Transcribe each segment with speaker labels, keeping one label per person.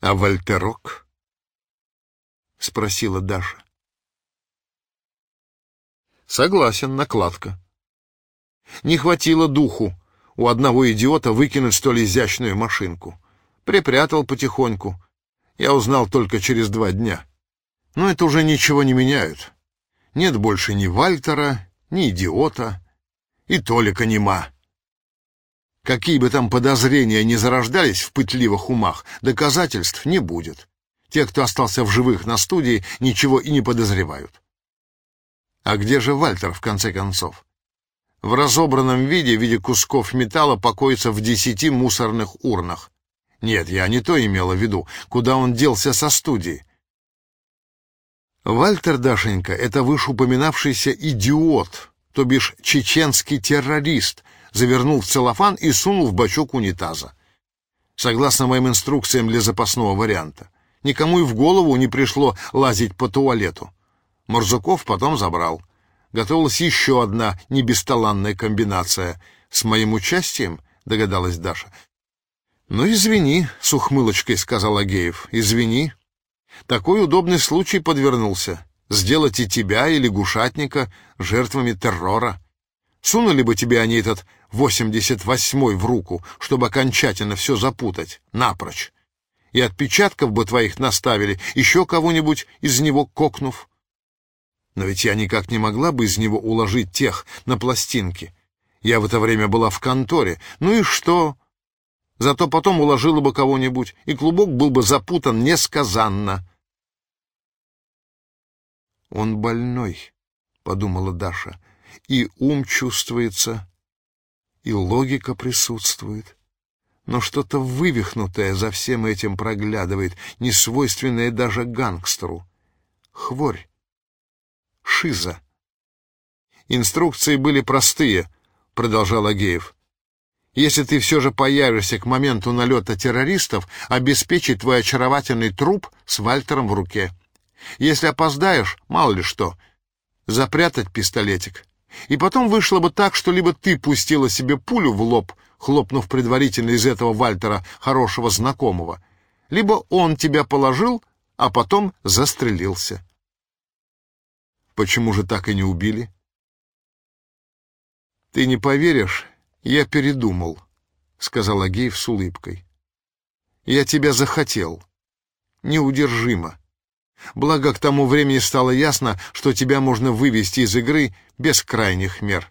Speaker 1: А Вольтерок? — спросила Даша. Согласен, накладка. Не хватило духу у одного идиота выкинуть столь изящную машинку. Припрятал потихоньку. Я узнал только через два дня. Но это уже ничего не меняет. Нет больше ни Вальтера, ни идиота, и Толика нема. Какие бы там подозрения ни зарождались в пытливых умах, доказательств не будет. Те, кто остался в живых на студии, ничего и не подозревают. А где же Вальтер, в конце концов? В разобранном виде, в виде кусков металла, покоится в десяти мусорных урнах. Нет, я не то имела в виду, куда он делся со студии. Вальтер Дашенька — это вышеупоминавшийся идиот, то бишь чеченский террорист, завернул в целлофан и сунул в бачок унитаза. Согласно моим инструкциям для запасного варианта. Никому и в голову не пришло лазить по туалету. Морзуков потом забрал. Готовилась еще одна небесталанная комбинация. С моим участием, догадалась Даша. «Ну, извини», — с ухмылочкой сказал Агеев. «Извини. Такой удобный случай подвернулся. Сделать и тебя, и лягушатника жертвами террора. Сунули бы тебе они этот восемьдесят восьмой в руку, чтобы окончательно все запутать, напрочь. И отпечатков бы твоих наставили, еще кого-нибудь из него кокнув. Но ведь я никак не могла бы из него уложить тех на пластинки. Я в это время была в конторе. Ну и что? Зато потом уложила бы кого-нибудь, и клубок был бы запутан несказанно. «Он больной», — подумала Даша, — «и ум чувствуется, и логика присутствует. Но что-то вывихнутое за всем этим проглядывает, несвойственное даже гангстеру. Хворь шиза. Инструкции были простые, продолжал Агеев. Если ты все же появишься к моменту налета террористов, обеспечи твой очаровательный труп с Вальтером в руке. Если опоздаешь, мало ли что, запрятать пистолетик. И потом вышло бы так, что либо ты пустила себе пулю в лоб, хлопнув предварительно из этого Вальтера хорошего знакомого, либо он тебя положил, а потом застрелился. Почему же так и не убили? Ты не поверишь, я передумал, сказал Агеев с улыбкой. Я тебя захотел. Неудержимо. Благо, к тому времени стало ясно, что тебя можно вывести из игры без крайних мер.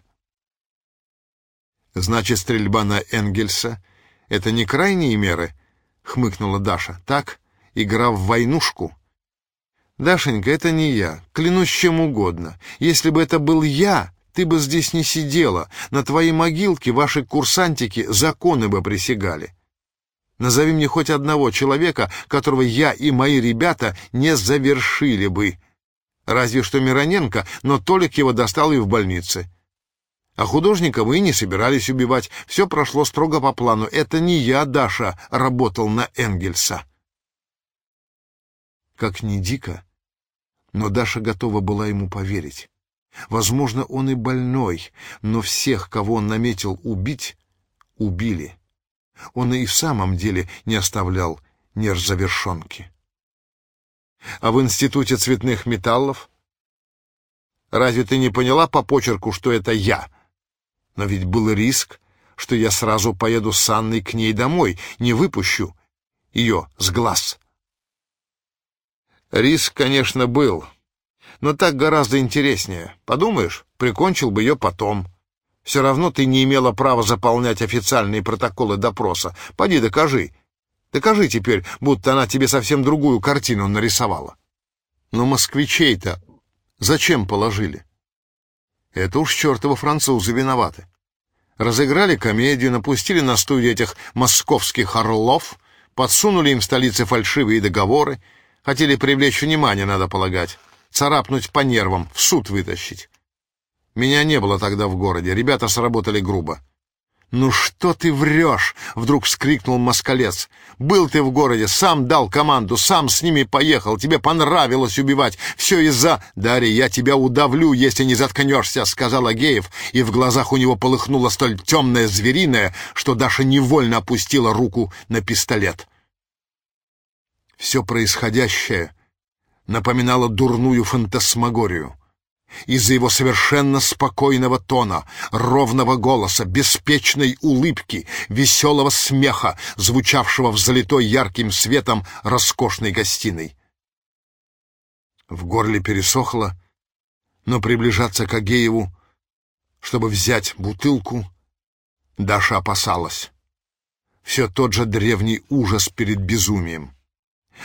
Speaker 1: Значит, стрельба на Энгельса — это не крайние меры? — хмыкнула Даша. Так, игра в войнушку. «Дашенька, это не я. Клянусь чем угодно. Если бы это был я, ты бы здесь не сидела. На твоей могилке ваши курсантики законы бы присягали. Назови мне хоть одного человека, которого я и мои ребята не завершили бы. Разве что Мироненко, но Толик его достал и в больнице. А художника и не собирались убивать. Все прошло строго по плану. Это не я, Даша, работал на Энгельса». Как ни дико, но Даша готова была ему поверить. Возможно, он и больной, но всех, кого он наметил убить, убили. Он и в самом деле не оставлял нержавершонки. А в Институте цветных металлов? Разве ты не поняла по почерку, что это я? Но ведь был риск, что я сразу поеду с Анной к ней домой, не выпущу ее с глаз. Риск, конечно, был, но так гораздо интереснее. Подумаешь, прикончил бы ее потом. Все равно ты не имела права заполнять официальные протоколы допроса. Поди докажи. Докажи теперь, будто она тебе совсем другую картину нарисовала. Но москвичей-то зачем положили? Это уж чертовы французы виноваты. Разыграли комедию, напустили на студию этих московских орлов, подсунули им в столице фальшивые договоры, Хотели привлечь внимание, надо полагать. Царапнуть по нервам, в суд вытащить. Меня не было тогда в городе, ребята сработали грубо. «Ну что ты врешь?» — вдруг вскрикнул москалец. «Был ты в городе, сам дал команду, сам с ними поехал, тебе понравилось убивать. Все из-за... Дарья, я тебя удавлю, если не заткнешься», — сказал Агеев, и в глазах у него полыхнуло столь темное звериное, что Даша невольно опустила руку на пистолет. Все происходящее напоминало дурную фантасмагорию. Из-за его совершенно спокойного тона, ровного голоса, беспечной улыбки, веселого смеха, звучавшего в залитой ярким светом роскошной гостиной. В горле пересохло, но приближаться к Агееву, чтобы взять бутылку, Даша опасалась. Все тот же древний ужас перед безумием.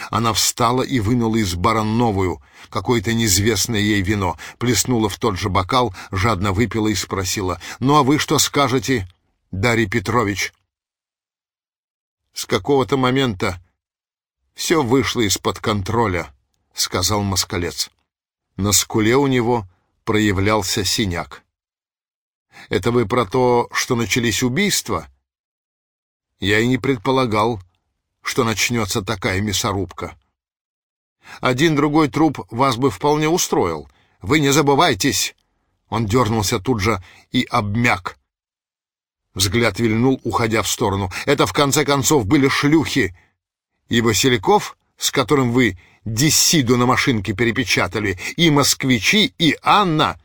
Speaker 1: Она встала и вынула из бара новую, какое-то неизвестное ей вино, плеснула в тот же бокал, жадно выпила и спросила, «Ну а вы что скажете, Дарий Петрович?» «С какого-то момента все вышло из-под контроля», — сказал москалец. На скуле у него проявлялся синяк. «Это вы про то, что начались убийства?» «Я и не предполагал, что начнется такая мясорубка. Один-другой труп вас бы вполне устроил. Вы не забывайтесь!» Он дернулся тут же и обмяк. Взгляд вильнул, уходя в сторону. «Это, в конце концов, были шлюхи. И Васильков, с которым вы диссиду на машинке перепечатали, и москвичи, и Анна